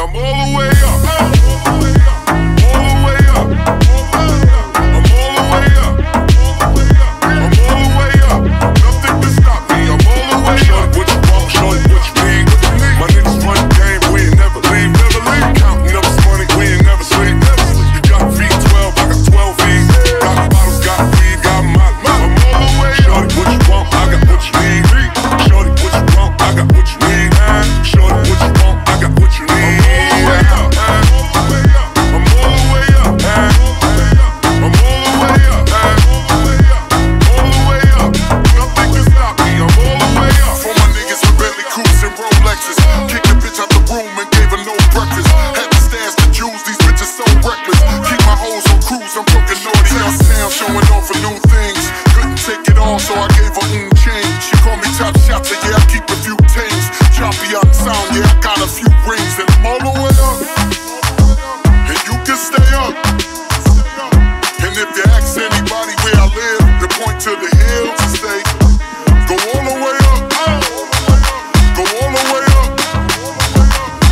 I'm all the way up. For new things. Couldn't take it all, so I gave her own change. She called me top so yeah, I keep a few things. Choppy on sound, yeah, I got a few rings, and I'm all the way up. And you can stay up. And if you ask anybody where I live, they point to the hills and say, Go all the way up. Go all the way up.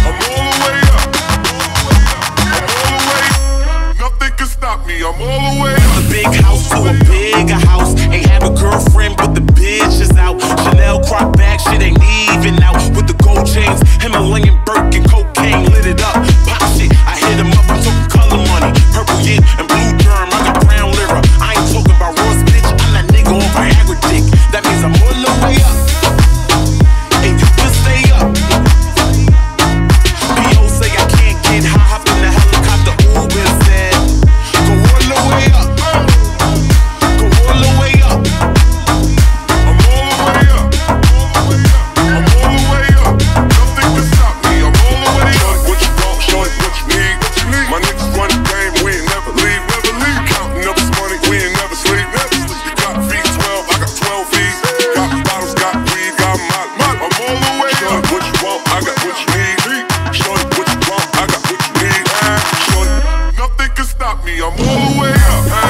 I'm all the way up. I'm all the way. Nothing can stop me. I'm all the way up big house to a bigger house. me, I'm all the way up.